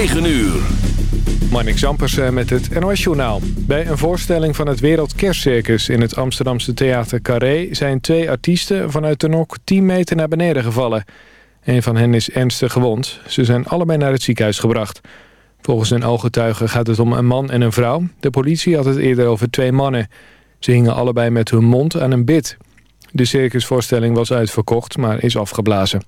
9 uur. Marnik Zampersen met het NOS-journaal. Bij een voorstelling van het Wereldkerstcircus in het Amsterdamse theater Carré... zijn twee artiesten vanuit de nok 10 meter naar beneden gevallen. Een van hen is ernstig gewond. Ze zijn allebei naar het ziekenhuis gebracht. Volgens een ooggetuige gaat het om een man en een vrouw. De politie had het eerder over twee mannen. Ze hingen allebei met hun mond aan een bit. De circusvoorstelling was uitverkocht, maar is afgeblazen.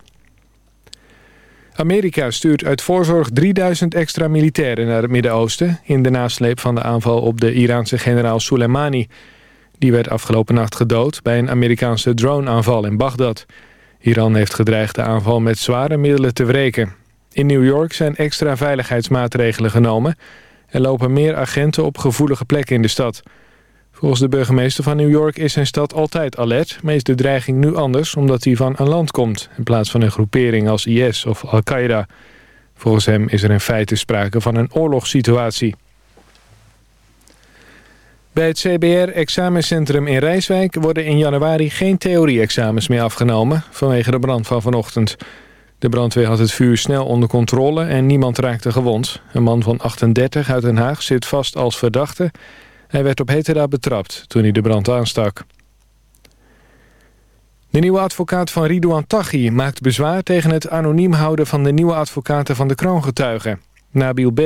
Amerika stuurt uit voorzorg 3000 extra militairen naar het Midden-Oosten... in de nasleep van de aanval op de Iraanse generaal Soleimani. Die werd afgelopen nacht gedood bij een Amerikaanse droneaanval in Bagdad. Iran heeft gedreigd de aanval met zware middelen te wreken. In New York zijn extra veiligheidsmaatregelen genomen... en lopen meer agenten op gevoelige plekken in de stad... Volgens de burgemeester van New York is zijn stad altijd alert... maar de dreiging nu anders omdat hij van een land komt... in plaats van een groepering als IS of Al-Qaeda. Volgens hem is er in feite sprake van een oorlogssituatie. Bij het CBR-examencentrum in Rijswijk worden in januari geen theorie-examens meer afgenomen... vanwege de brand van vanochtend. De brandweer had het vuur snel onder controle en niemand raakte gewond. Een man van 38 uit Den Haag zit vast als verdachte... Hij werd op heterdaad betrapt toen hij de brand aanstak. De nieuwe advocaat van Ridouan Taghi maakt bezwaar tegen het anoniem houden van de nieuwe advocaten van de kroongetuigen. Nabil B.,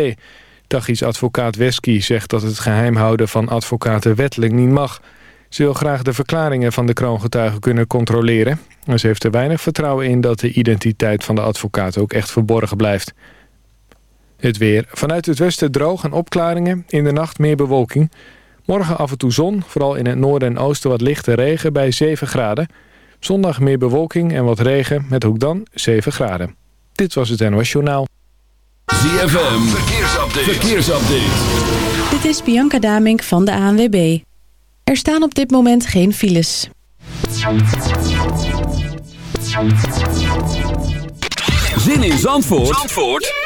Taghi's advocaat Wesky, zegt dat het geheim houden van advocaten wettelijk niet mag. Ze wil graag de verklaringen van de kroongetuigen kunnen controleren. En ze heeft er weinig vertrouwen in dat de identiteit van de advocaat ook echt verborgen blijft. Het weer. Vanuit het westen droog en opklaringen. In de nacht meer bewolking. Morgen af en toe zon, vooral in het noorden en oosten wat lichte regen bij 7 graden. Zondag meer bewolking en wat regen met ook dan 7 graden. Dit was het NOS Journaal. ZFM, verkeersupdate. verkeersupdate. Dit is Bianca Damink van de ANWB. Er staan op dit moment geen files. Zin in Zandvoort, Zandvoort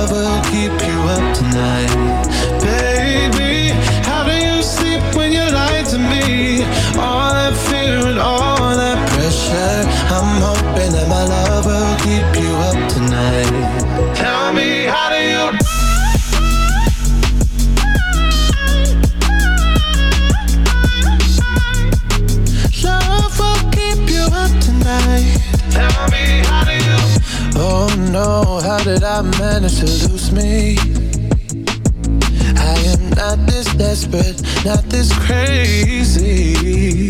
love will keep you up tonight. did I manage to lose me? I am not this desperate, not this crazy.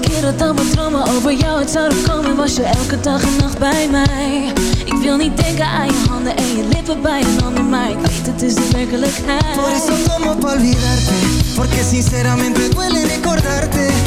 Keren dat mijn dromen over jou uit zouden komen Was je elke dag en nacht bij mij. Ik wil niet denken aan je handen en je lippen bij een ander Maar ik weet het is de werkelijkheid. Por eso tomo pa' olvidarte Porque sinceramente duele recordarte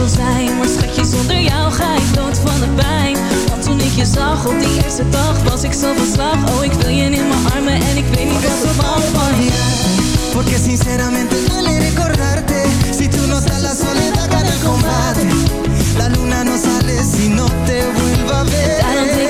je kon zijn Maar schatje, zonder jou ga ik dood van de pijn. Want toen ik je zag op die eerste dag Was ik zo van slag. Oh, ik wil je in mijn armen En ik weet niet wat er van vamos pa' olvidarte Porque sinceramente duele recordarte Si tú no estás la soledad gana el combate. La luna no sale si no te vuelva a ver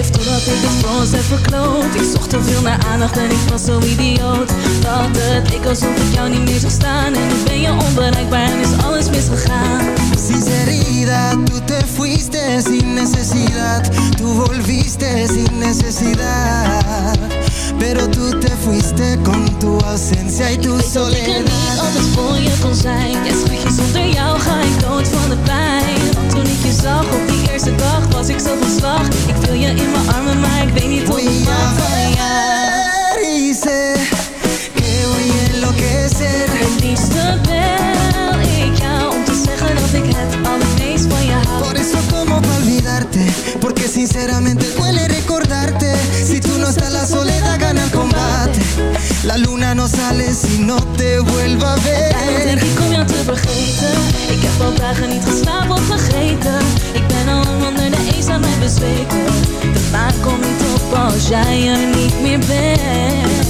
Ik geef totdat ik het voor ons heb verkloot. Ik zocht te veel naar aandacht en ik was zo idioot. Dat het ik alsof ik jou niet meer zag staan. En nu ben je onbereikbaar en is alles misgegaan. Sinceridad, tú te fuiste sin necesidad. Tú volviste sin necesidad. Pero tú te fuiste con tu ausencia y tu Weet dat ik er niet soledad. altijd voor je kon zijn. Ja schatje, zonder jou ga ik dood van de pijn. Want toen ik je zag armen, maar ik weet niet of ik a van jou ver sé que voy a enloquecer. Het liefste bel ik jou om te zeggen dat ik het allermeest van je hou. Por eso como pa' olvidarte Porque sinceramente duele recordarte. Si tú no estás la soledad gana el combate. La luna no sale si no te vuelva a Daarom denk ver ik om jou te vergeten. Ik heb al dagen niet geslapen of vergeten. Ik ben al lang onder de eenzaamheid bezweken De maan komt niet op als jij er niet meer bent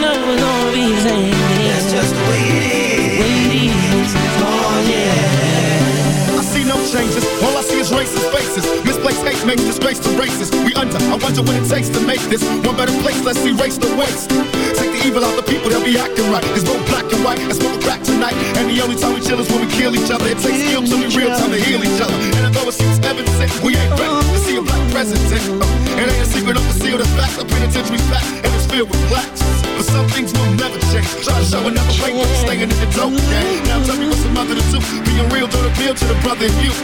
never gonna be. That's just the. Way it is. Oh yeah. I see no changes. All I see is racist faces. Misplaced hate makes disgrace to races. We under. I wonder what it takes to make this one better place. Let's erase the waste. The evil out the people, they'll be acting right. It's both black and white, let's smoke crack tonight. And the only time we chill is when we kill each other. It takes skill to be real time to heal each other. And although it seems evident, we ain't ready to see a black president. It ain't a secret of conceal the fact. The penitentiary's back and it's filled with blacks. But some things will never change. Try to show and never break, but staying in the dope game. Now tell me what's the mother to do. Being real don't appeal to the brother in you.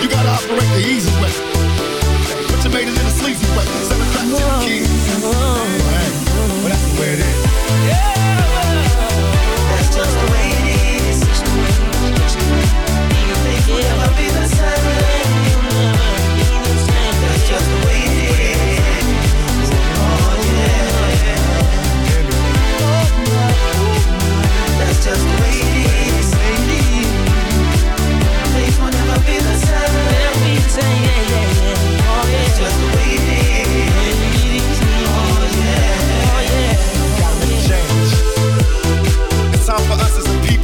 You gotta operate the easy way. But you made it in a sleazy way. Send it back to the kids. Well, that's the way it is. Yeah.